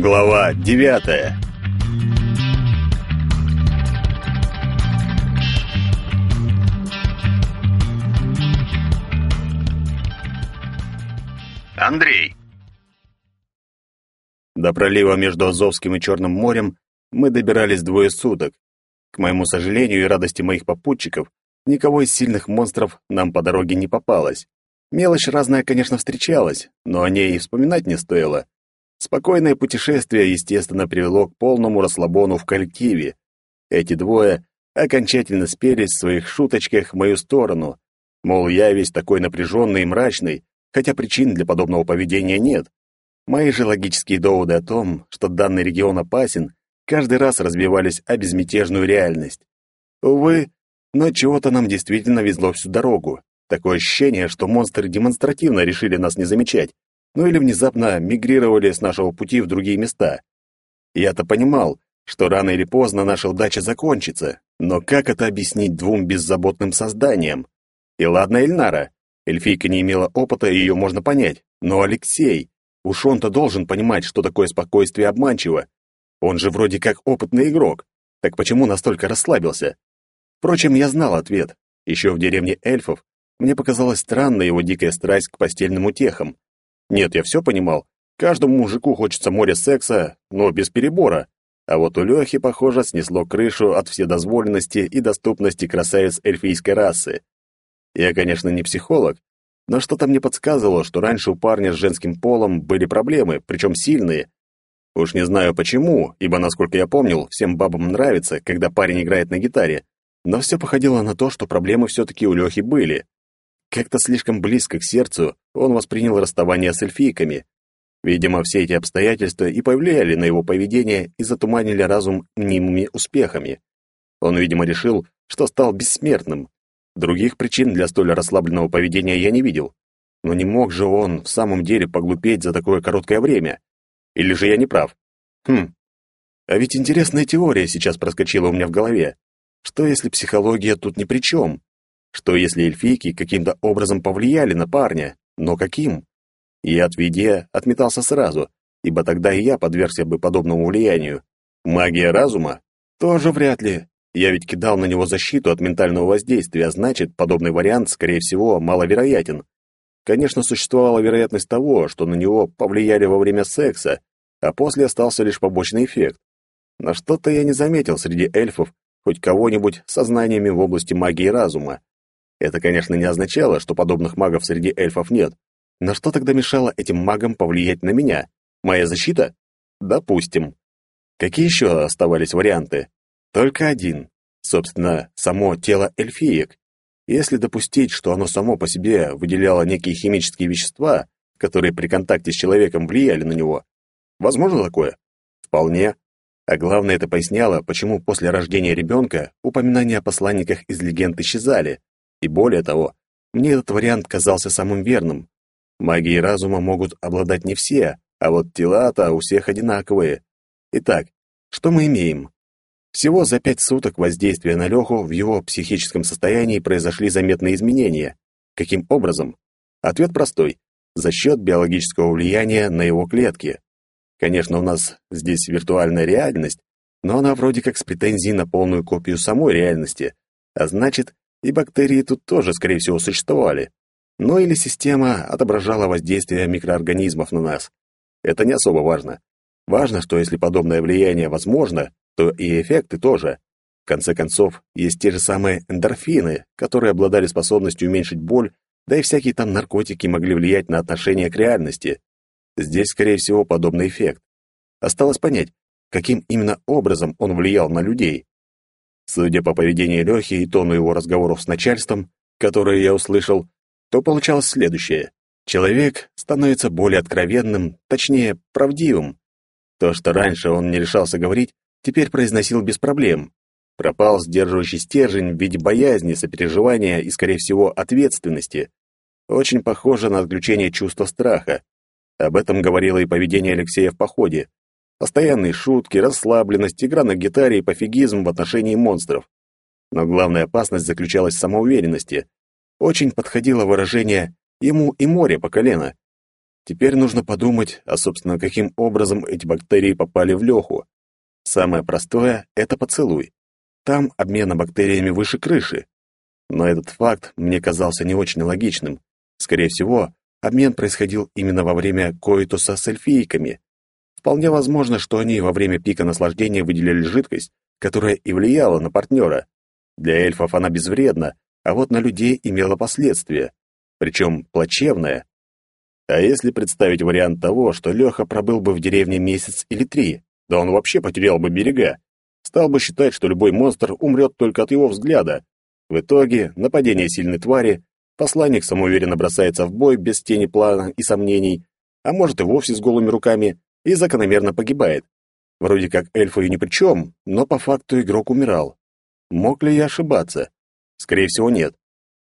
Глава девятая Андрей До пролива между Азовским и Черным морем мы добирались двое суток. К моему сожалению и радости моих попутчиков, никого из сильных монстров нам по дороге не попалось. Мелочь разная, конечно, встречалась, но о ней и вспоминать не стоило. Спокойное путешествие, естественно, привело к полному расслабону в коллективе. Эти двое окончательно спелись в своих шуточках в мою сторону. Мол, я весь такой напряженный и мрачный, хотя причин для подобного поведения нет. Мои же логические доводы о том, что данный регион опасен, каждый раз разбивались о безмятежную реальность. Увы, но чего-то нам действительно везло всю дорогу. Такое ощущение, что монстры демонстративно решили нас не замечать, ну или внезапно мигрировали с нашего пути в другие места. Я-то понимал, что рано или поздно наша удача закончится, но как это объяснить двум беззаботным созданиям? И ладно, Эльнара, эльфийка не имела опыта, и ее можно понять, но Алексей, уж он-то должен понимать, что такое спокойствие обманчиво. Он же вроде как опытный игрок, так почему настолько расслабился? Впрочем, я знал ответ. Еще в деревне эльфов мне показалась странной его дикая страсть к постельным утехам. Нет, я все понимал. Каждому мужику хочется море секса, но без перебора. А вот у Лехи, похоже, снесло крышу от вседозволенности и доступности красавиц эльфийской расы. Я, конечно, не психолог, но что-то мне подсказывало, что раньше у парня с женским полом были проблемы, причем сильные. Уж не знаю почему, ибо, насколько я помнил, всем бабам нравится, когда парень играет на гитаре, но все походило на то, что проблемы все-таки у Лехи были. Как-то слишком близко к сердцу он воспринял расставание с эльфийками. Видимо, все эти обстоятельства и повлияли на его поведение и затуманили разум мнимыми успехами. Он, видимо, решил, что стал бессмертным. Других причин для столь расслабленного поведения я не видел. Но не мог же он в самом деле поглупеть за такое короткое время. Или же я не прав? Хм. А ведь интересная теория сейчас проскочила у меня в голове. Что если психология тут ни при чем? Что если эльфийки каким-то образом повлияли на парня? Но каким? И от виде отметался сразу, ибо тогда и я подвергся бы подобному влиянию. Магия разума? Тоже вряд ли. Я ведь кидал на него защиту от ментального воздействия, а значит, подобный вариант, скорее всего, маловероятен. Конечно, существовала вероятность того, что на него повлияли во время секса, а после остался лишь побочный эффект. Но что-то я не заметил среди эльфов хоть кого-нибудь со знаниями в области магии разума. Это, конечно, не означало, что подобных магов среди эльфов нет. Но что тогда мешало этим магам повлиять на меня? Моя защита? Допустим. Какие еще оставались варианты? Только один. Собственно, само тело эльфиек. Если допустить, что оно само по себе выделяло некие химические вещества, которые при контакте с человеком влияли на него, возможно такое? Вполне. А главное, это поясняло, почему после рождения ребенка упоминания о посланниках из легенд исчезали. И более того, мне этот вариант казался самым верным. Магии разума могут обладать не все, а вот тела-то у всех одинаковые. Итак, что мы имеем? Всего за пять суток воздействия на Леху в его психическом состоянии произошли заметные изменения. Каким образом? Ответ простой. За счет биологического влияния на его клетки. Конечно, у нас здесь виртуальная реальность, но она вроде как с претензией на полную копию самой реальности, а значит, и бактерии тут тоже, скорее всего, существовали. Ну или система отображала воздействие микроорганизмов на нас. Это не особо важно. Важно, что если подобное влияние возможно, то и эффекты тоже. В конце концов, есть те же самые эндорфины, которые обладали способностью уменьшить боль, да и всякие там наркотики могли влиять на отношение к реальности. Здесь, скорее всего, подобный эффект. Осталось понять, каким именно образом он влиял на людей. Судя по поведению Лехи и тону его разговоров с начальством, которые я услышал, то получалось следующее. Человек становится более откровенным, точнее, правдивым. То, что раньше он не решался говорить, теперь произносил без проблем. Пропал сдерживающий стержень в виде боязни, сопереживания и, скорее всего, ответственности. Очень похоже на отключение чувства страха. Об этом говорило и поведение Алексея в походе. Постоянные шутки, расслабленность, игра на гитаре и пофигизм в отношении монстров. Но главная опасность заключалась в самоуверенности. Очень подходило выражение «ему и море по колено». Теперь нужно подумать, а, собственно, каким образом эти бактерии попали в Леху. Самое простое — это поцелуй. Там обмена бактериями выше крыши. Но этот факт мне казался не очень логичным. Скорее всего, обмен происходил именно во время коитуса с эльфийками. Вполне возможно, что они во время пика наслаждения выделяли жидкость, которая и влияла на партнера. Для эльфов она безвредна, а вот на людей имела последствия, причем плачевное. А если представить вариант того, что Леха пробыл бы в деревне месяц или три, да он вообще потерял бы берега, стал бы считать, что любой монстр умрет только от его взгляда. В итоге, нападение сильной твари, посланник самоуверенно бросается в бой без тени плана и сомнений, а может и вовсе с голыми руками, и закономерно погибает. Вроде как эльфы и ни при чем, но по факту игрок умирал. Мог ли я ошибаться? Скорее всего, нет.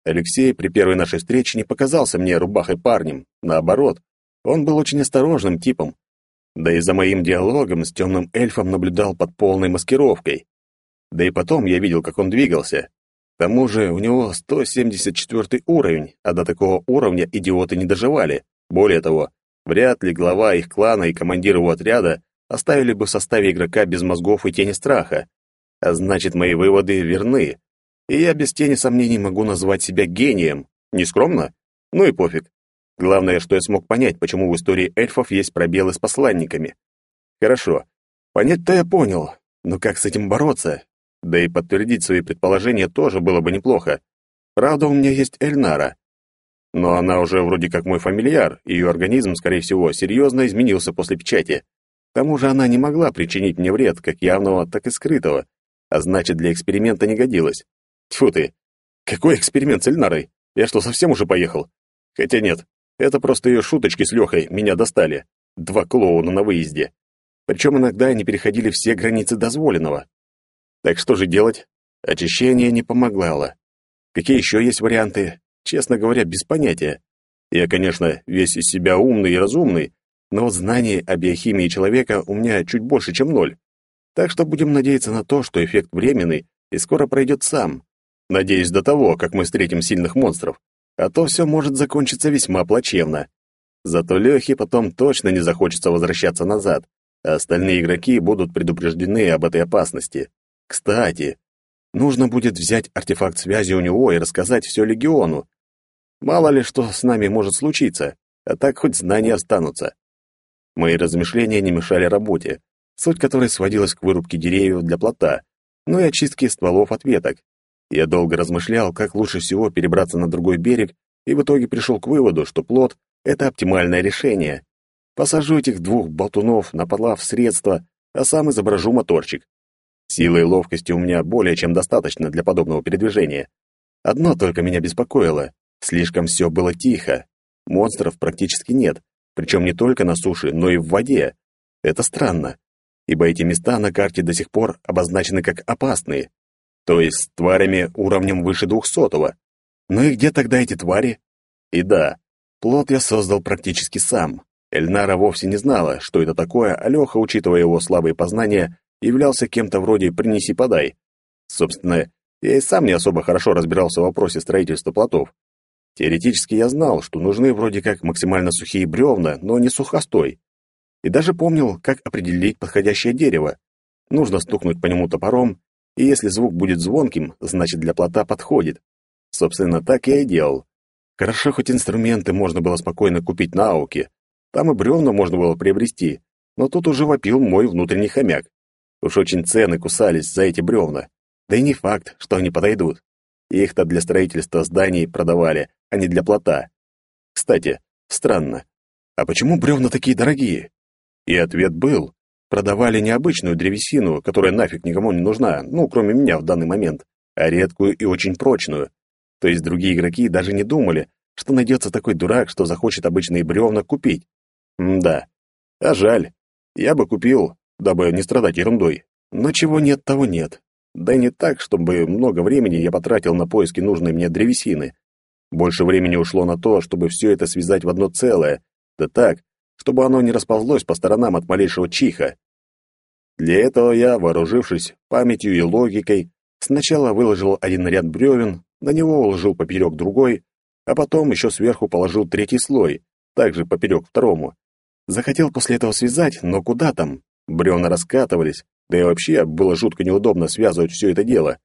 Алексей при первой нашей встрече не показался мне рубахой парнем. Наоборот, он был очень осторожным типом. Да и за моим диалогом с темным эльфом наблюдал под полной маскировкой. Да и потом я видел, как он двигался. К тому же у него 174 уровень, а до такого уровня идиоты не доживали. Более того, Вряд ли глава их клана и командир его отряда оставили бы в составе игрока без мозгов и тени страха. А значит, мои выводы верны. И я без тени сомнений могу назвать себя гением. Не скромно? Ну и пофиг. Главное, что я смог понять, почему в истории эльфов есть пробелы с посланниками. Хорошо. Понять-то я понял. Но как с этим бороться? Да и подтвердить свои предположения тоже было бы неплохо. Правда, у меня есть Эльнара. Но она уже вроде как мой фамильяр, и ее организм, скорее всего, серьезно изменился после печати. К тому же она не могла причинить мне вред, как явного, так и скрытого, а значит, для эксперимента не годилась. Тьфу ты! Какой эксперимент с Эльнарой? Я что, совсем уже поехал? Хотя нет, это просто ее шуточки с Лехой меня достали. Два клоуна на выезде. Причем иногда они переходили все границы дозволенного. Так что же делать? Очищение не помогало. Какие еще есть варианты? Честно говоря, без понятия. Я, конечно, весь из себя умный и разумный, но вот знаний о биохимии человека у меня чуть больше, чем ноль. Так что будем надеяться на то, что эффект временный и скоро пройдет сам. Надеюсь, до того, как мы встретим сильных монстров. А то все может закончиться весьма плачевно. Зато Лехе потом точно не захочется возвращаться назад, а остальные игроки будут предупреждены об этой опасности. Кстати, нужно будет взять артефакт связи у него и рассказать все Легиону, Мало ли что с нами может случиться, а так хоть знания останутся. Мои размышления не мешали работе, суть которой сводилась к вырубке деревьев для плота, ну и очистке стволов от веток. Я долго размышлял, как лучше всего перебраться на другой берег, и в итоге пришел к выводу, что плот — это оптимальное решение. Посажу этих двух болтунов на подлав средства, а сам изображу моторчик. Силы и ловкости у меня более чем достаточно для подобного передвижения. Одно только меня беспокоило. Слишком все было тихо. Монстров практически нет, причем не только на суше, но и в воде. Это странно, ибо эти места на карте до сих пор обозначены как опасные, то есть с тварями уровнем выше двухсотого. Ну и где тогда эти твари? И да, плод я создал практически сам. Эльнара вовсе не знала, что это такое, а Леха, учитывая его слабые познания, являлся кем-то вроде «принеси-подай». Собственно, я и сам не особо хорошо разбирался в вопросе строительства плотов, Теоретически я знал, что нужны вроде как максимально сухие бревна, но не сухостой. И даже помнил, как определить подходящее дерево. Нужно стукнуть по нему топором, и если звук будет звонким, значит для плота подходит. Собственно, так я и делал. Хорошо, хоть инструменты можно было спокойно купить на ауке. Там и бревна можно было приобрести, но тут уже вопил мой внутренний хомяк. Уж очень цены кусались за эти бревна. Да и не факт, что они подойдут. Их-то для строительства зданий продавали, а не для плота. Кстати, странно. А почему бревна такие дорогие? И ответ был. Продавали не обычную древесину, которая нафиг никому не нужна, ну, кроме меня в данный момент, а редкую и очень прочную. То есть другие игроки даже не думали, что найдется такой дурак, что захочет обычные бревна купить. М да. А жаль. Я бы купил, дабы не страдать ерундой. Но чего нет, того нет. Да и не так, чтобы много времени я потратил на поиски нужной мне древесины. Больше времени ушло на то, чтобы все это связать в одно целое, да так, чтобы оно не расползлось по сторонам от малейшего чиха. Для этого я, вооружившись памятью и логикой, сначала выложил один ряд бревен, на него уложил поперек другой, а потом еще сверху положил третий слой, также поперек второму. Захотел после этого связать, но куда там? Бревна раскатывались, да и вообще было жутко неудобно связывать все это дело.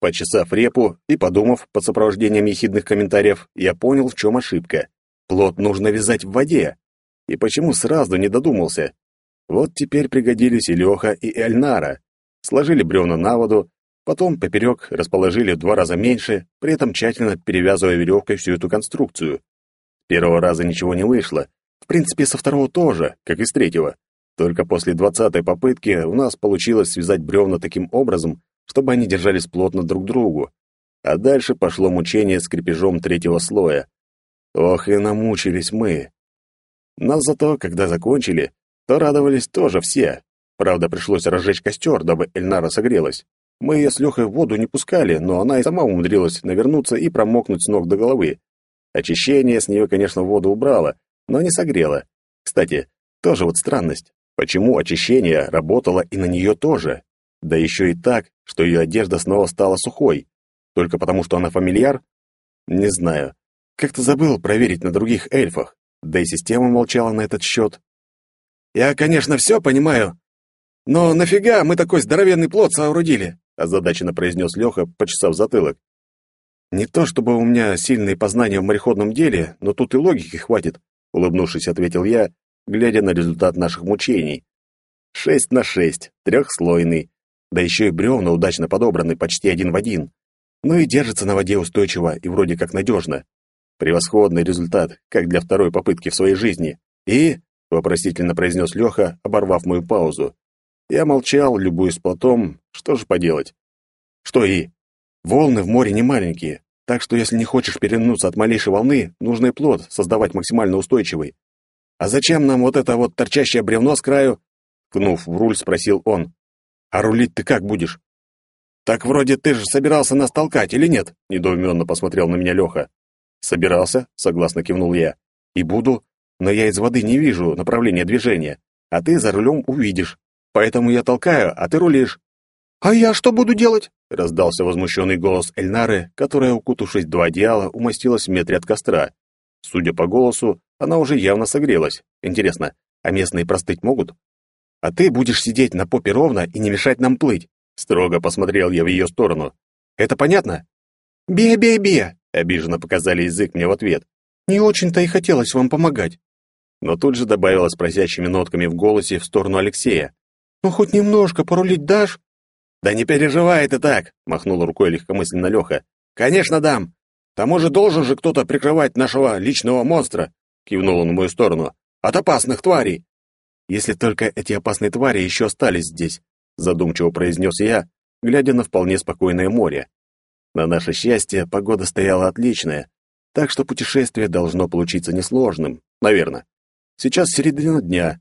Почесав репу и подумав под сопровождением ехидных комментариев, я понял, в чем ошибка. Плот нужно вязать в воде. И почему сразу не додумался? Вот теперь пригодились и Леха, и Эльнара. Сложили бревна на воду, потом поперек расположили в два раза меньше, при этом тщательно перевязывая веревкой всю эту конструкцию. Первого раза ничего не вышло. В принципе, со второго тоже, как и с третьего. Только после двадцатой попытки у нас получилось связать бревна таким образом, чтобы они держались плотно друг к другу. А дальше пошло мучение с крепежом третьего слоя. Ох, и намучились мы. Но зато, когда закончили, то радовались тоже все. Правда, пришлось разжечь костер, дабы Эльнара согрелась. Мы ее с Лехой в воду не пускали, но она и сама умудрилась навернуться и промокнуть с ног до головы. Очищение с нее, конечно, воду убрало, но не согрело. Кстати, тоже вот странность. Почему очищение работало и на нее тоже? Да еще и так, что ее одежда снова стала сухой. Только потому, что она фамильяр? Не знаю. Как-то забыл проверить на других эльфах. Да и система молчала на этот счет. «Я, конечно, все понимаю, но нафига мы такой здоровенный плод соорудили?» озадаченно произнес Леха, почесав затылок. «Не то чтобы у меня сильные познания в мореходном деле, но тут и логики хватит», улыбнувшись, ответил я, глядя на результат наших мучений. «Шесть на шесть, трехслойный, да еще и бревна удачно подобраны почти один в один. Ну и держится на воде устойчиво и вроде как надежно. Превосходный результат, как для второй попытки в своей жизни. И, вопросительно произнес Леха, оборвав мою паузу. Я молчал, любуясь плотом, что же поделать. Что и? Волны в море не маленькие, так что если не хочешь перевернуться от малейшей волны, нужно и плот создавать максимально устойчивый. А зачем нам вот это вот торчащее бревно с краю? Кнув в руль, спросил он. А рулить ты как будешь? Так вроде ты же собирался нас толкать или нет? Недоуменно посмотрел на меня Леха. Собирался, согласно кивнул я. И буду, но я из воды не вижу направления движения, а ты за рулем увидишь. Поэтому я толкаю, а ты рулишь. А я что буду делать? раздался возмущенный голос Эльнары, которая, укутавшись два одеяла, умостилась в метре от костра. Судя по голосу, она уже явно согрелась. Интересно, а местные простыть могут? а ты будешь сидеть на попе ровно и не мешать нам плыть. Строго посмотрел я в ее сторону. Это понятно? Бе-бе-бе, обиженно показали язык мне в ответ. Не очень-то и хотелось вам помогать. Но тут же добавила с просящими нотками в голосе в сторону Алексея. Ну хоть немножко порулить дашь? Да не переживай ты так, махнул рукой легкомысленно Леха. Конечно, дам. Тому же должен же кто-то прикрывать нашего личного монстра, кивнул он в мою сторону. От опасных тварей. Если только эти опасные твари еще остались здесь, задумчиво произнес я, глядя на вполне спокойное море. На наше счастье, погода стояла отличная, так что путешествие должно получиться несложным, наверное. Сейчас середина дня.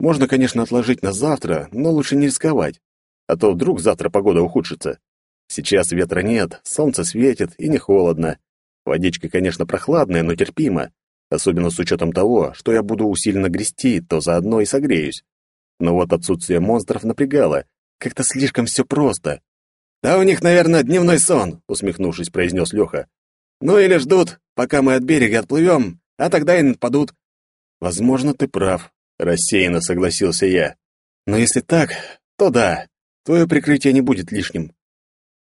Можно, конечно, отложить на завтра, но лучше не рисковать, а то вдруг завтра погода ухудшится. Сейчас ветра нет, солнце светит и не холодно. Водичка, конечно, прохладная, но терпима особенно с учетом того, что я буду усиленно грести, то заодно и согреюсь. Но вот отсутствие монстров напрягало, как-то слишком все просто. «Да у них, наверное, дневной сон», — усмехнувшись, произнес Леха. «Ну или ждут, пока мы от берега отплывем, а тогда и нападут». «Возможно, ты прав», — рассеянно согласился я. «Но если так, то да, твое прикрытие не будет лишним».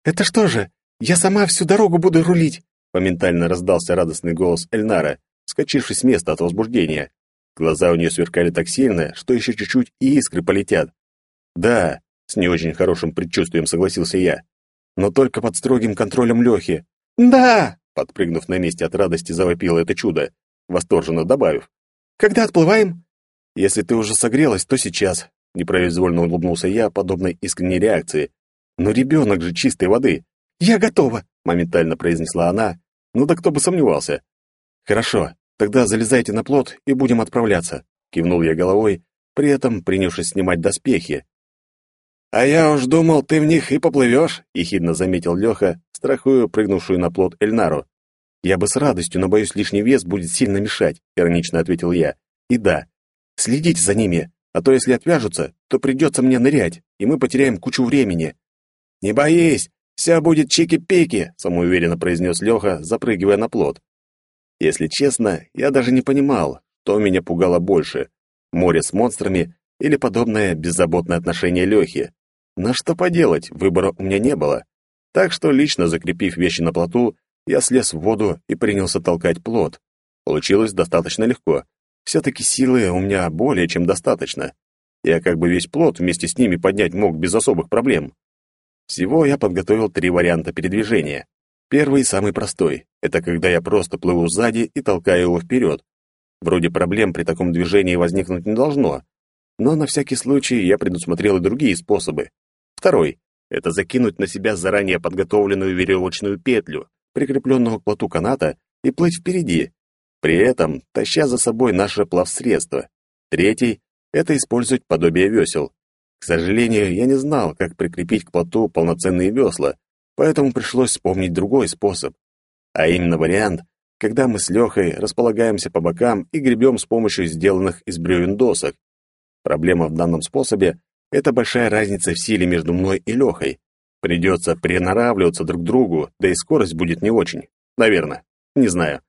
«Это что же, я сама всю дорогу буду рулить?» Моментально раздался радостный голос Эльнара вскочивший с места от возбуждения. Глаза у нее сверкали так сильно, что еще чуть-чуть и искры полетят. «Да», — с не очень хорошим предчувствием согласился я, «но только под строгим контролем Лехи». «Да!» — подпрыгнув на месте от радости, завопило это чудо, восторженно добавив. «Когда отплываем?» «Если ты уже согрелась, то сейчас», — непроизвольно улыбнулся я подобной искренней реакции. «Но ребенок же чистой воды». «Я готова», — моментально произнесла она. «Ну да кто бы сомневался». «Хорошо, Тогда залезайте на плот и будем отправляться, кивнул я головой, при этом принявшись снимать доспехи. А я уж думал, ты в них и поплывешь, ехидно заметил Леха, страхуя прыгнувшую на плот Эльнару. Я бы с радостью, но боюсь, лишний вес будет сильно мешать, иронично ответил я. И да, следите за ними, а то если отвяжутся, то придется мне нырять, и мы потеряем кучу времени. Не боись, все будет чики-пики, самоуверенно произнес Леха, запрыгивая на плот. Если честно, я даже не понимал, что меня пугало больше — море с монстрами или подобное беззаботное отношение Лехи. Но что поделать, выбора у меня не было. Так что, лично закрепив вещи на плоту, я слез в воду и принялся толкать плот. Получилось достаточно легко. Все-таки силы у меня более чем достаточно. Я как бы весь плот вместе с ними поднять мог без особых проблем. Всего я подготовил три варианта передвижения. Первый, самый простой, это когда я просто плыву сзади и толкаю его вперед. Вроде проблем при таком движении возникнуть не должно, но на всякий случай я предусмотрел и другие способы. Второй — это закинуть на себя заранее подготовленную веревочную петлю, прикрепленную к плоту каната, и плыть впереди, при этом таща за собой наше плавсредство. Третий — это использовать подобие весел. К сожалению, я не знал, как прикрепить к плоту полноценные весла, поэтому пришлось вспомнить другой способ. А именно вариант, когда мы с Лехой располагаемся по бокам и гребем с помощью сделанных из бревен досок. Проблема в данном способе — это большая разница в силе между мной и Лехой. Придется приноравливаться друг к другу, да и скорость будет не очень. Наверное. Не знаю.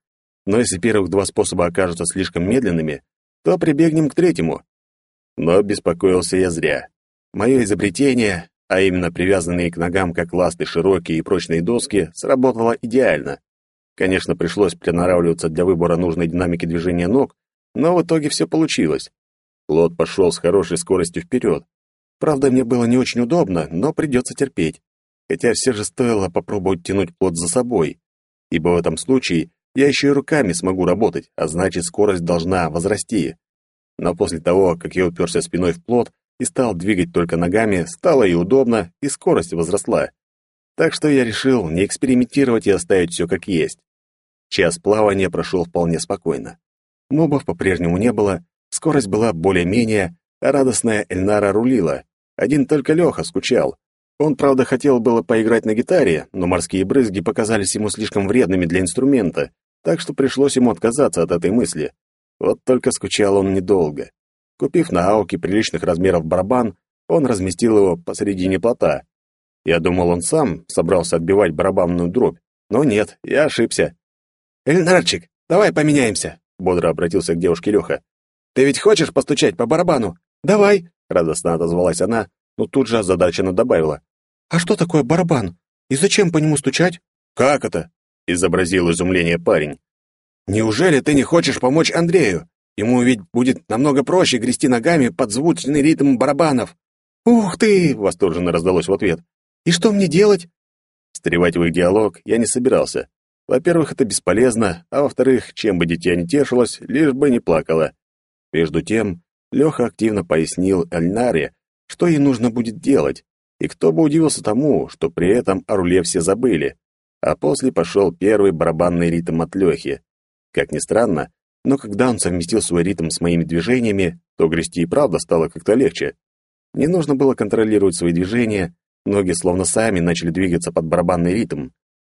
Но если первых два способа окажутся слишком медленными, то прибегнем к третьему. Но беспокоился я зря. Мое изобретение, а именно привязанные к ногам как ласты широкие и прочные доски, сработало идеально. Конечно, пришлось приноравливаться для выбора нужной динамики движения ног, но в итоге все получилось. Плот пошел с хорошей скоростью вперед. Правда, мне было не очень удобно, но придется терпеть. Хотя все же стоило попробовать тянуть плот за собой, ибо в этом случае я еще и руками смогу работать, а значит, скорость должна возрасти. Но после того, как я уперся спиной в плот и стал двигать только ногами, стало и удобно, и скорость возросла. Так что я решил не экспериментировать и оставить все как есть. Час плавания прошел вполне спокойно. Мобов по-прежнему не было, скорость была более-менее, а радостная Эльнара рулила. Один только Леха скучал, он, правда, хотел было поиграть на гитаре, но морские брызги показались ему слишком вредными для инструмента, так что пришлось ему отказаться от этой мысли. Вот только скучал он недолго. Купив на ауке приличных размеров барабан, он разместил его посредине плота. Я думал, он сам собрался отбивать барабанную дробь, но нет, я ошибся. «Эльнарчик, давай поменяемся», — бодро обратился к девушке Леха. «Ты ведь хочешь постучать по барабану?» «Давай», — радостно отозвалась она, но тут же озадаченно добавила. «А что такое барабан? И зачем по нему стучать?» «Как это?» — изобразил изумление парень. «Неужели ты не хочешь помочь Андрею? Ему ведь будет намного проще грести ногами под звучный ритм барабанов». «Ух ты!» — восторженно раздалось в ответ. «И что мне делать?» Встревать в их диалог я не собирался. Во-первых, это бесполезно, а во-вторых, чем бы дитя не тешилось, лишь бы не плакало. Между тем, Леха активно пояснил Альнаре, что ей нужно будет делать, и кто бы удивился тому, что при этом о руле все забыли. А после пошел первый барабанный ритм от Лехи. Как ни странно, но когда он совместил свой ритм с моими движениями, то грести и правда стало как-то легче. Не нужно было контролировать свои движения, ноги словно сами начали двигаться под барабанный ритм.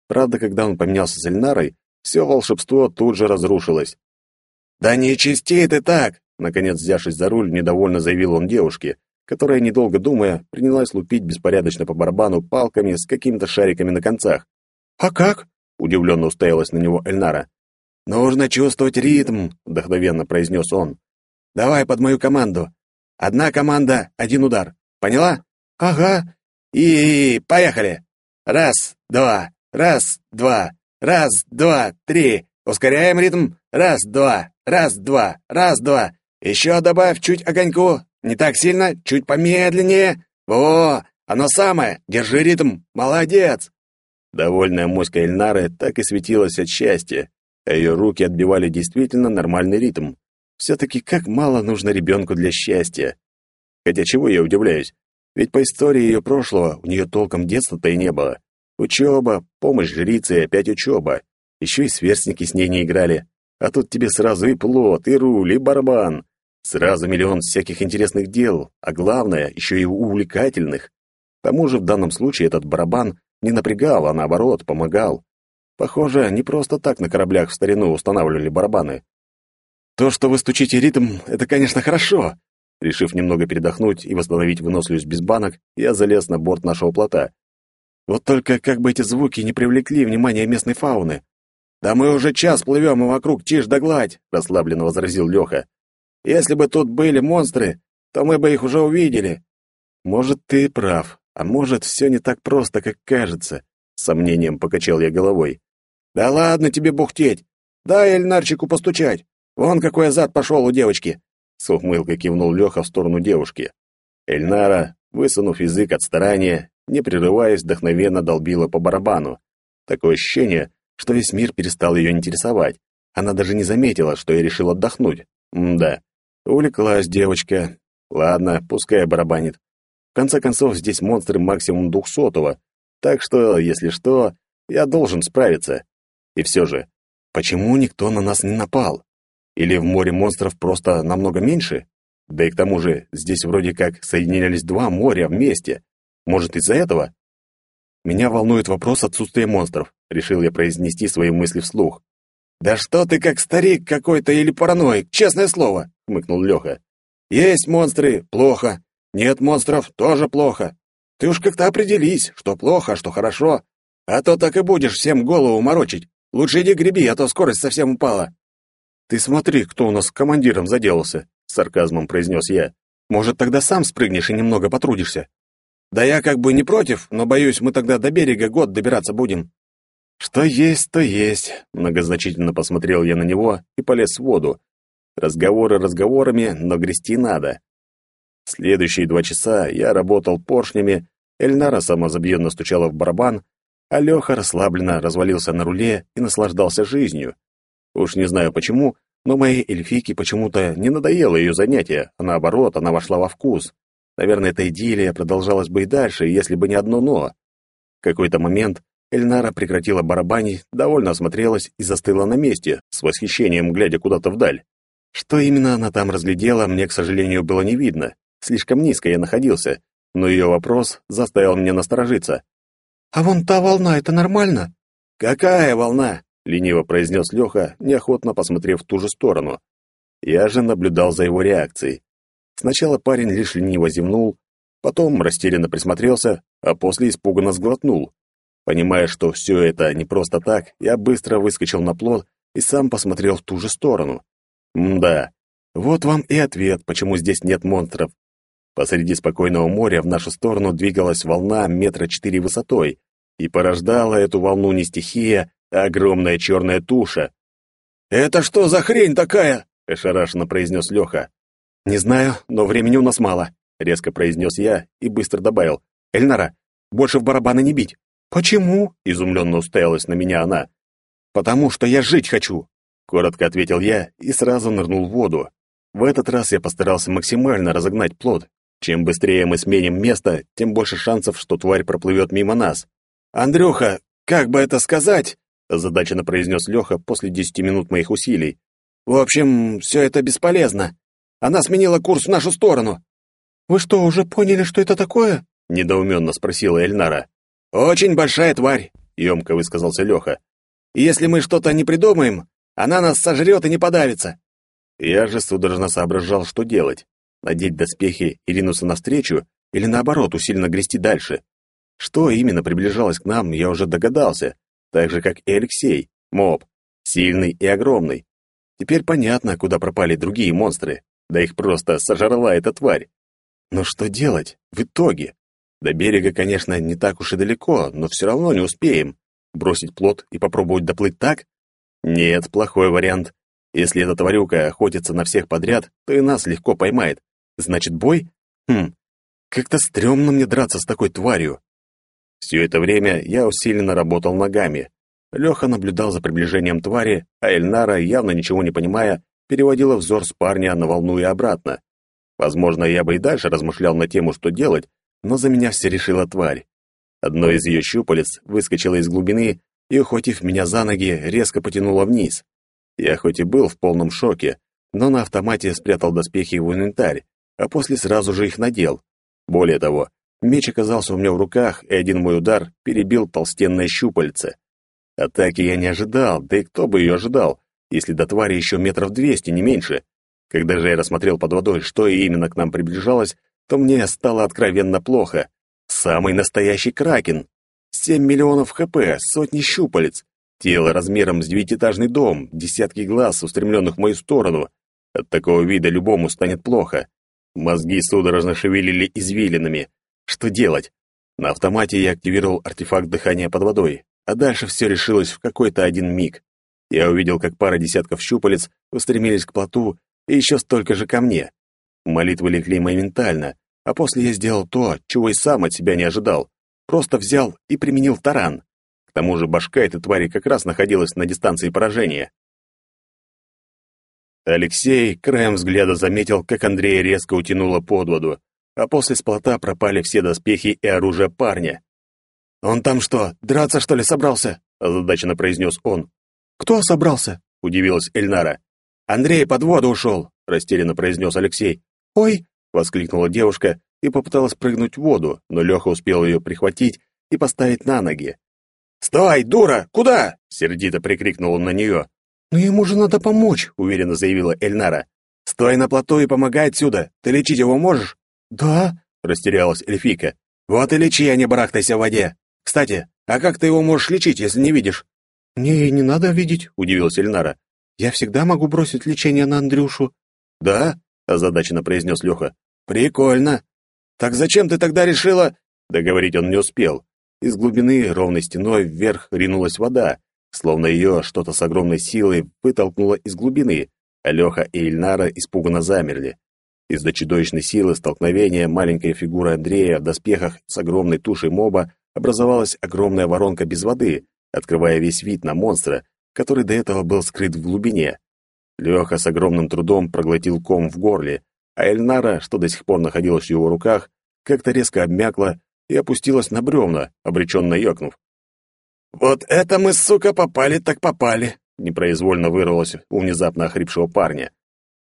Правда, когда он поменялся с Эльнарой, все волшебство тут же разрушилось. «Да не чисти ты так!» Наконец, взявшись за руль, недовольно заявил он девушке, которая, недолго думая, принялась лупить беспорядочно по барабану палками с какими-то шариками на концах. «А как?» — удивленно уставилась на него Эльнара. «Нужно чувствовать ритм», — вдохновенно произнес он. «Давай под мою команду. Одна команда, один удар. Поняла?» «Ага. И поехали. Раз, два, раз, два, раз, два, три. Ускоряем ритм. Раз, два, раз, два, раз, два. Еще добавь чуть огоньку. Не так сильно, чуть помедленнее. Во, оно самое. Держи ритм. Молодец. Довольная моська Эльнары так и светилась от счастья, а ее руки отбивали действительно нормальный ритм. Все-таки как мало нужно ребенку для счастья. Хотя чего я удивляюсь? Ведь по истории ее прошлого у нее толком детства-то и не было. Учеба, помощь жрице и опять учеба. Еще и сверстники с ней не играли. А тут тебе сразу и плод, и руль, и барабан. Сразу миллион всяких интересных дел, а главное, еще и увлекательных. К тому же в данном случае этот барабан не напрягал, а наоборот, помогал. Похоже, не просто так на кораблях в старину устанавливали барабаны. То, что вы стучите ритм, это, конечно, хорошо. Решив немного передохнуть и восстановить выносливость без банок, я залез на борт нашего плота. Вот только как бы эти звуки не привлекли внимание местной фауны. «Да мы уже час плывем, и вокруг тишь да гладь», — расслабленно возразил Леха. «Если бы тут были монстры, то мы бы их уже увидели». «Может, ты прав, а может, все не так просто, как кажется», — с сомнением покачал я головой. «Да ладно тебе бухтеть! Дай Эльнарчику постучать! Вон какой азарт пошел у девочки!» С ухмылкой кивнул Леха в сторону девушки. Эльнара, высунув язык от старания, не прерываясь, вдохновенно долбила по барабану. Такое ощущение, что весь мир перестал ее интересовать. Она даже не заметила, что я решил отдохнуть. М-да, увлеклась девочка. Ладно, пускай барабанит. В конце концов, здесь монстры максимум двухсотого, так что, если что, я должен справиться. И все же, почему никто на нас не напал? Или в море монстров просто намного меньше? Да и к тому же, здесь вроде как соединялись два моря вместе. Может, из-за этого? Меня волнует вопрос отсутствия монстров, решил я произнести свои мысли вслух. Да что ты как старик какой-то или параноик, честное слово, хмыкнул Леха. Есть монстры плохо, нет монстров тоже плохо. Ты уж как-то определись, что плохо, а что хорошо, а то так и будешь всем голову морочить. Лучше иди греби, а то скорость совсем упала. Ты смотри, кто у нас командиром заделался, сарказмом произнес я. Может, тогда сам спрыгнешь и немного потрудишься? Да я как бы не против, но боюсь, мы тогда до берега год добираться будем. Что есть, то есть, многозначительно посмотрел я на него и полез в воду. Разговоры разговорами, но грести надо. Следующие два часа я работал поршнями, Эльнара самозабьенно стучала в барабан, а Леха расслабленно развалился на руле и наслаждался жизнью. Уж не знаю почему, но моей эльфийке почему-то не надоело ее занятие, а наоборот, она вошла во вкус. Наверное, эта идиллия продолжалась бы и дальше, если бы не одно «но». В какой-то момент Эльнара прекратила барабанить, довольно осмотрелась и застыла на месте, с восхищением глядя куда-то вдаль. Что именно она там разглядела, мне, к сожалению, было не видно. Слишком низко я находился, но ее вопрос заставил меня насторожиться. «А вон та волна, это нормально?» «Какая волна?» — лениво произнес Леха, неохотно посмотрев в ту же сторону. Я же наблюдал за его реакцией. Сначала парень лишь лениво зевнул, потом растерянно присмотрелся, а после испуганно сглотнул. Понимая, что все это не просто так, я быстро выскочил на плот и сам посмотрел в ту же сторону. Мда, вот вам и ответ, почему здесь нет монстров. Посреди спокойного моря в нашу сторону двигалась волна метра четыре высотой, и порождала эту волну не стихия, а огромная черная туша. «Это что за хрень такая?» — ошарашенно произнес Леха. «Не знаю, но времени у нас мало», — резко произнес я и быстро добавил. «Эльнара, больше в барабаны не бить». «Почему?» — изумленно уставилась на меня она. «Потому что я жить хочу», — коротко ответил я и сразу нырнул в воду. В этот раз я постарался максимально разогнать плод. Чем быстрее мы сменим место, тем больше шансов, что тварь проплывет мимо нас. «Андрюха, как бы это сказать?» — озадаченно произнес Леха после десяти минут моих усилий. «В общем, все это бесполезно. Она сменила курс в нашу сторону. Вы что, уже поняли, что это такое? недоуменно спросила Эльнара. Очень большая тварь, емко высказался Леха. И если мы что-то не придумаем, она нас сожрет и не подавится. Я же судорожно соображал, что делать. Надеть доспехи и ринуться навстречу, или наоборот, усиленно грести дальше. Что именно приближалось к нам, я уже догадался, так же, как и Алексей, моб, сильный и огромный. Теперь понятно, куда пропали другие монстры. Да их просто сожрала эта тварь. Но что делать в итоге? До берега, конечно, не так уж и далеко, но все равно не успеем. Бросить плот и попробовать доплыть так? Нет, плохой вариант. Если эта тварюка охотится на всех подряд, то и нас легко поймает. Значит, бой? Хм, как-то стрёмно мне драться с такой тварью. Все это время я усиленно работал ногами. Леха наблюдал за приближением твари, а Эльнара, явно ничего не понимая, переводила взор с парня на волну и обратно. Возможно, я бы и дальше размышлял на тему, что делать, но за меня все решила тварь. Одно из ее щупалец выскочило из глубины и, ухватив меня за ноги, резко потянуло вниз. Я хоть и был в полном шоке, но на автомате спрятал доспехи в инвентарь, а после сразу же их надел. Более того, меч оказался у меня в руках, и один мой удар перебил толстенное щупальце. Атаки я не ожидал, да и кто бы ее ожидал, если до твари еще метров двести, не меньше. Когда же я рассмотрел под водой, что именно к нам приближалось, то мне стало откровенно плохо. Самый настоящий кракен. Семь миллионов хп, сотни щупалец. Тело размером с девятиэтажный дом, десятки глаз, устремленных в мою сторону. От такого вида любому станет плохо. Мозги судорожно шевелили извилинами. Что делать? На автомате я активировал артефакт дыхания под водой, а дальше все решилось в какой-то один миг. Я увидел, как пара десятков щупалец устремились к плоту и еще столько же ко мне. Молитвы легли моментально, а после я сделал то, чего и сам от себя не ожидал. Просто взял и применил таран. К тому же башка этой твари как раз находилась на дистанции поражения. Алексей краем взгляда заметил, как Андрея резко утянуло под воду, а после с пропали все доспехи и оружие парня. «Он там что, драться, что ли, собрался?» — озадаченно произнес он. «Кто собрался?» — удивилась Эльнара. «Андрей под воду ушел», — растерянно произнес Алексей. «Ой!» — воскликнула девушка и попыталась прыгнуть в воду, но Леха успел ее прихватить и поставить на ноги. «Стой, дура! Куда?» — сердито прикрикнул он на нее. «Но ему же надо помочь», — уверенно заявила Эльнара. «Стой на плоту и помогай отсюда. Ты лечить его можешь?» «Да», — растерялась эльфийка. «Вот и лечи, а не барахтайся в воде. Кстати, а как ты его можешь лечить, если не видишь?» «Мне и не надо видеть», — удивилась Эльнара. «Я всегда могу бросить лечение на Андрюшу». «Да?» — озадаченно произнес Леха. «Прикольно. Так зачем ты тогда решила...» Договорить он не успел. Из глубины ровной стеной вверх ринулась вода, словно ее что-то с огромной силой вытолкнуло из глубины, а и Ильнара испуганно замерли. Из-за чудовищной силы столкновения маленькая фигура Андрея в доспехах с огромной тушей моба образовалась огромная воронка без воды, открывая весь вид на монстра, который до этого был скрыт в глубине. Леха с огромным трудом проглотил ком в горле, а Эльнара, что до сих пор находилась в его руках, как-то резко обмякла и опустилась на бревна, обреченно ёкнув. «Вот это мы, сука, попали так попали!» непроизвольно вырвалось у внезапно охрипшего парня.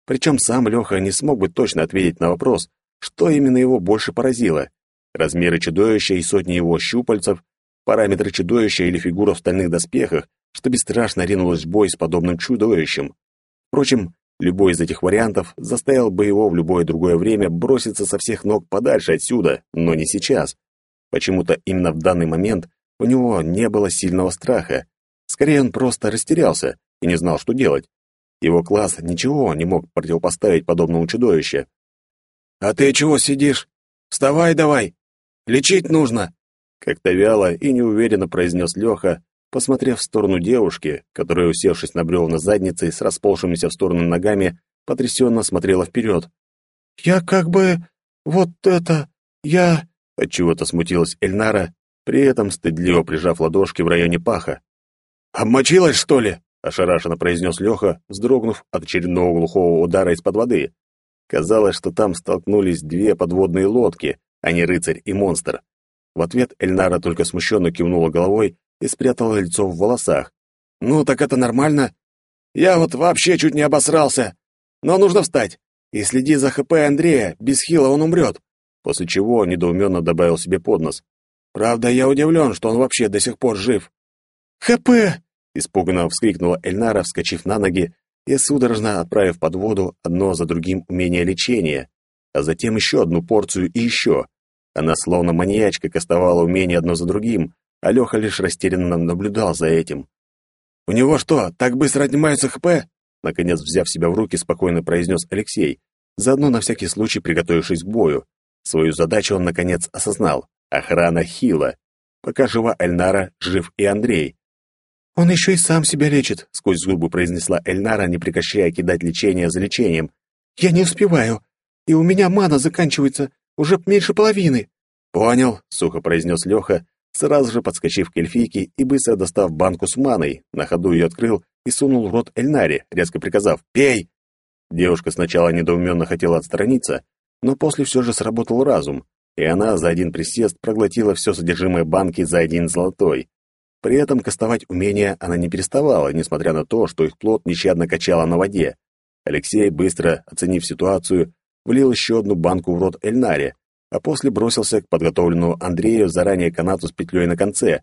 Причем сам Леха не смог бы точно ответить на вопрос, что именно его больше поразило. Размеры чудовища и сотни его щупальцев, параметры чудовища или фигура в стальных доспехах, что бесстрашно ринулось в бой с подобным чудовищем. Впрочем, любой из этих вариантов заставил бы его в любое другое время броситься со всех ног подальше отсюда, но не сейчас. Почему-то именно в данный момент у него не было сильного страха. Скорее, он просто растерялся и не знал, что делать. Его класс ничего не мог противопоставить подобному чудовищу. «А ты чего сидишь? Вставай давай! Лечить нужно!» Как-то вяло и неуверенно произнес Леха, посмотрев в сторону девушки, которая, усевшись на бревна задницей с расползшимися в сторону ногами, потрясенно смотрела вперед. «Я как бы... вот это... я...» Отчего-то смутилась Эльнара, при этом стыдливо прижав ладошки в районе паха. «Обмочилась, что ли?» — ошарашенно произнес Леха, вздрогнув от очередного глухого удара из-под воды. Казалось, что там столкнулись две подводные лодки, а не рыцарь и монстр. В ответ Эльнара только смущенно кивнула головой и спрятала лицо в волосах. «Ну, так это нормально. Я вот вообще чуть не обосрался. Но нужно встать. И следи за ХП Андрея, без хила он умрет». После чего недоуменно добавил себе под нос. «Правда, я удивлен, что он вообще до сих пор жив». «ХП!» — испуганно вскрикнула Эльнара, вскочив на ноги и судорожно отправив под воду одно за другим умение лечения, а затем еще одну порцию и еще. Она словно маньячка кастовала умения одно за другим, а Леха лишь растерянно наблюдал за этим. «У него что, так быстро отнимаются ХП?» Наконец, взяв себя в руки, спокойно произнес Алексей, заодно на всякий случай приготовившись к бою. Свою задачу он, наконец, осознал. Охрана Хила. Пока жива Эльнара, жив и Андрей. «Он еще и сам себя лечит», — сквозь зубы произнесла Эльнара, не прекращая кидать лечение за лечением. «Я не успеваю, и у меня мана заканчивается, уже меньше половины». «Понял», — сухо произнес Леха, сразу же подскочив к эльфийке и быстро достав банку с маной, на ходу ее открыл и сунул в рот Эльнаре, резко приказав «Пей!». Девушка сначала недоуменно хотела отстраниться, но после все же сработал разум, и она за один присест проглотила все содержимое банки за один золотой. При этом кастовать умения она не переставала, несмотря на то, что их плод нещадно качала на воде. Алексей, быстро оценив ситуацию, влил еще одну банку в рот Эльнаре, а после бросился к подготовленному Андрею заранее канату с петлей на конце.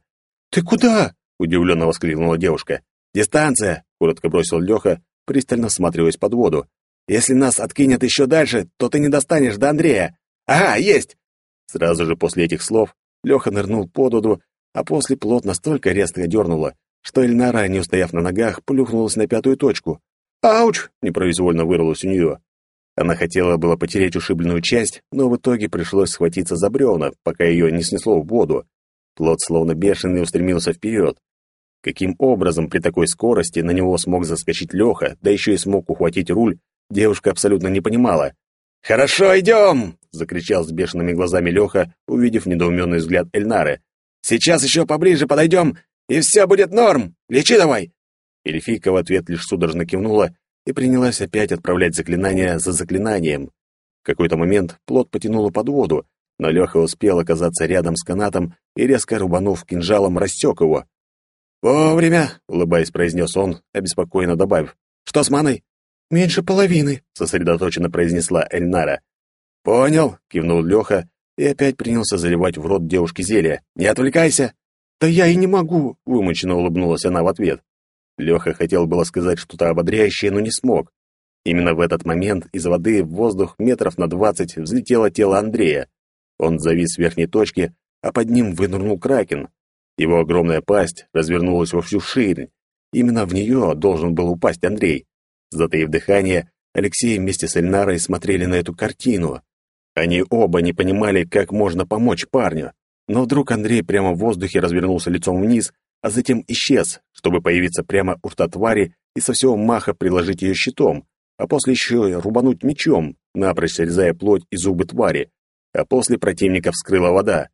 «Ты куда?» — удивленно воскликнула девушка. «Дистанция!» — коротко бросил Леха, пристально всматриваясь под воду. «Если нас откинет еще дальше, то ты не достанешь до Андрея!» «Ага, есть!» Сразу же после этих слов Леха нырнул под воду а после плот настолько резко дернуло, что Эльнара, не устояв на ногах, плюхнулась на пятую точку. «Ауч!» — непроизвольно вырвалось у нее. Она хотела было потереть ушибленную часть, но в итоге пришлось схватиться за бревна, пока ее не снесло в воду. Плот словно бешеный устремился вперед. Каким образом при такой скорости на него смог заскочить Леха, да еще и смог ухватить руль, девушка абсолютно не понимала. «Хорошо, идем!» — закричал с бешеными глазами Леха, увидев недоуменный взгляд Эльнары. «Сейчас еще поближе подойдем, и все будет норм! Лечи давай!» Эльфийка в ответ лишь судорожно кивнула и принялась опять отправлять заклинания за заклинанием. В какой-то момент плот потянуло под воду, но Леха успел оказаться рядом с канатом и, резко рубанув кинжалом, рассек его. «Вовремя!» — улыбаясь, произнес он, обеспокоенно добавив. «Что с маной?» «Меньше половины», — сосредоточенно произнесла Эльнара. «Понял», — кивнул Леха и опять принялся заливать в рот девушке зелье. «Не отвлекайся!» «Да я и не могу!» — вымученно улыбнулась она в ответ. Леха хотел было сказать что-то ободряющее, но не смог. Именно в этот момент из воды в воздух метров на двадцать взлетело тело Андрея. Он завис в верхней точке, а под ним вынырнул кракен. Его огромная пасть развернулась во всю ширь. Именно в нее должен был упасть Андрей. Затаив дыхание, Алексей вместе с Эльнарой смотрели на эту картину. Они оба не понимали, как можно помочь парню. Но вдруг Андрей прямо в воздухе развернулся лицом вниз, а затем исчез, чтобы появиться прямо у рта и со всего маха приложить ее щитом, а после еще рубануть мечом, напрочь срезая плоть и зубы твари, а после противника вскрыла вода.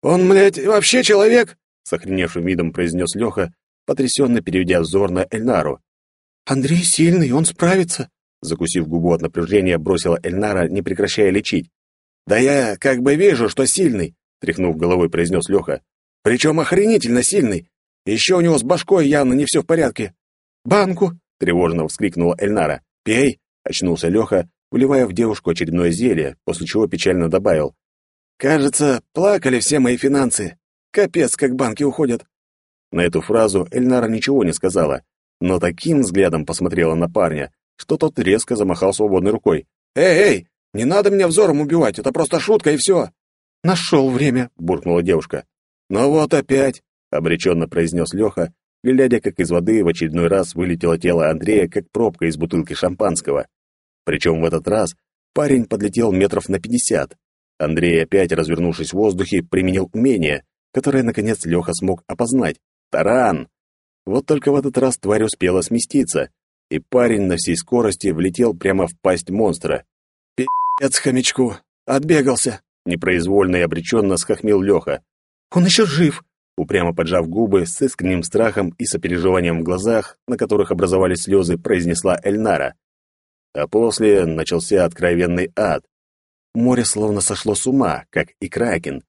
«Он, блядь, вообще человек?» — с охреневшим видом произнес Леха, потрясенно переведя взор на Эльнару. «Андрей сильный, он справится», — закусив губу от напряжения, бросила Эльнара, не прекращая лечить. «Да я как бы вижу, что сильный», — тряхнув головой, произнес Леха. «Причем охренительно сильный. Еще у него с башкой явно не все в порядке». «Банку!» — тревожно вскрикнула Эльнара. «Пей!» — очнулся Леха, вливая в девушку очередное зелье, после чего печально добавил. «Кажется, плакали все мои финансы. Капец, как банки уходят». На эту фразу Эльнара ничего не сказала, но таким взглядом посмотрела на парня, что тот резко замахал свободной рукой. «Эй, эй, не надо меня взором убивать, это просто шутка и все!» «Нашел время», — буркнула девушка. «Ну вот опять», — обреченно произнес Леха, глядя, как из воды в очередной раз вылетело тело Андрея, как пробка из бутылки шампанского. Причем в этот раз парень подлетел метров на пятьдесят. Андрей, опять развернувшись в воздухе, применил умение, которое, наконец, Леха смог опознать. Таран! Вот только в этот раз тварь успела сместиться, и парень на всей скорости влетел прямо в пасть монстра. «Пи***ц хомячку! Отбегался!» Непроизвольно и обреченно схохмил Леха. «Он еще жив!» Упрямо поджав губы, с искренним страхом и сопереживанием в глазах, на которых образовались слезы, произнесла Эльнара. А после начался откровенный ад. Море словно сошло с ума, как и кракен.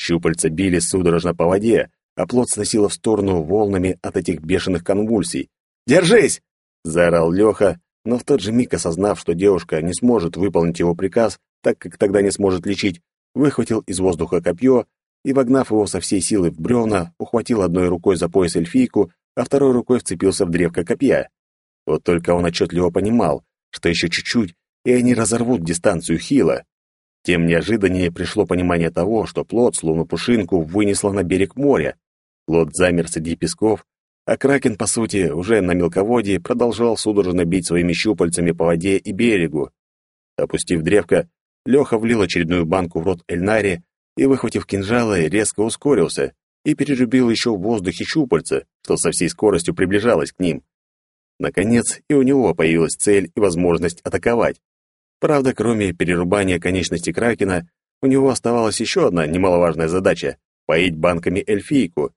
Щупальца били судорожно по воде, а плот сносило в сторону волнами от этих бешеных конвульсий. «Держись!» — заорал Леха, но в тот же миг осознав, что девушка не сможет выполнить его приказ, так как тогда не сможет лечить, выхватил из воздуха копье и, вогнав его со всей силы в бревна, ухватил одной рукой за пояс эльфийку, а второй рукой вцепился в древко копья. Вот только он отчетливо понимал, что еще чуть-чуть, и они разорвут дистанцию хила. Тем неожиданнее пришло понимание того, что плод, словно пушинку, вынесло на берег моря. Плод замер среди песков, а Кракен, по сути, уже на мелководье продолжал судорожно бить своими щупальцами по воде и берегу. Опустив древко, Леха влил очередную банку в рот Эльнари и, выхватив кинжалы, резко ускорился и перерубил еще в воздухе щупальца, что со всей скоростью приближалось к ним. Наконец, и у него появилась цель и возможность атаковать. Правда, кроме перерубания конечности Кракена, у него оставалась еще одна немаловажная задача — поить банками эльфийку.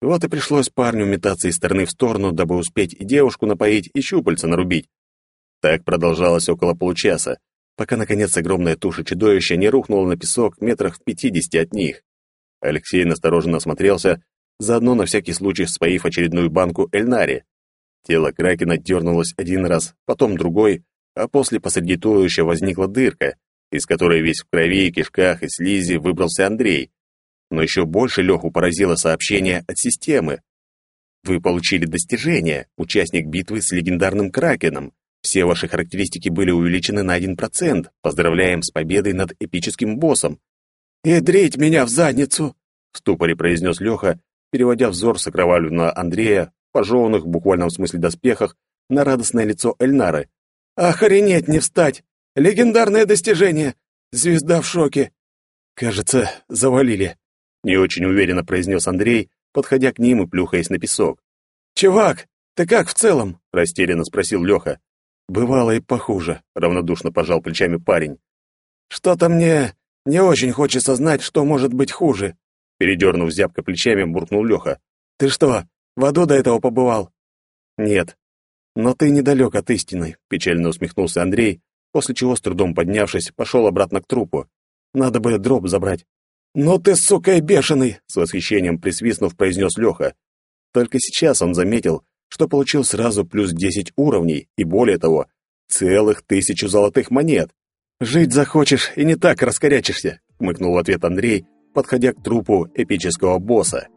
Вот и пришлось парню метаться из стороны в сторону, дабы успеть и девушку напоить, и щупальца нарубить. Так продолжалось около получаса, пока, наконец, огромная туша чудовища не рухнула на песок метрах в пятидесяти от них. Алексей настороженно осмотрелся, заодно на всякий случай споив очередную банку Эльнари. Тело Кракена дернулось один раз, потом другой, а после посреди туловища возникла дырка, из которой весь в крови, кишках и слизи выбрался Андрей. Но еще больше Леху поразило сообщение от системы. Вы получили достижение, участник битвы с легендарным Кракеном. Все ваши характеристики были увеличены на 1%. Поздравляем с победой над эпическим боссом. «Ядрить меня в задницу!» — в ступоре произнес Леха, переводя взор с окровавленного Андрея пожеванных в буквальном смысле доспехах, на радостное лицо Эльнары. «Охренеть не встать! Легендарное достижение! Звезда в шоке!» «Кажется, завалили», — не очень уверенно произнес Андрей, подходя к ним и плюхаясь на песок. «Чувак, ты как в целом?» — растерянно спросил Леха. «Бывало и похуже», — равнодушно пожал плечами парень. «Что-то мне не очень хочется знать, что может быть хуже», — передернув зябко плечами, буркнул Леха. «Ты что, в аду до этого побывал?» «Нет. Но ты недалек от истины», — печально усмехнулся Андрей, после чего, с трудом поднявшись, пошел обратно к трупу. «Надо бы дроп забрать». «Ну ты, сука, и бешеный!» — с восхищением присвистнув, произнес Леха. Только сейчас он заметил, что получил сразу плюс десять уровней и, более того, целых тысячу золотых монет. «Жить захочешь и не так раскорячишься», — хмыкнул в ответ Андрей, подходя к трупу эпического босса.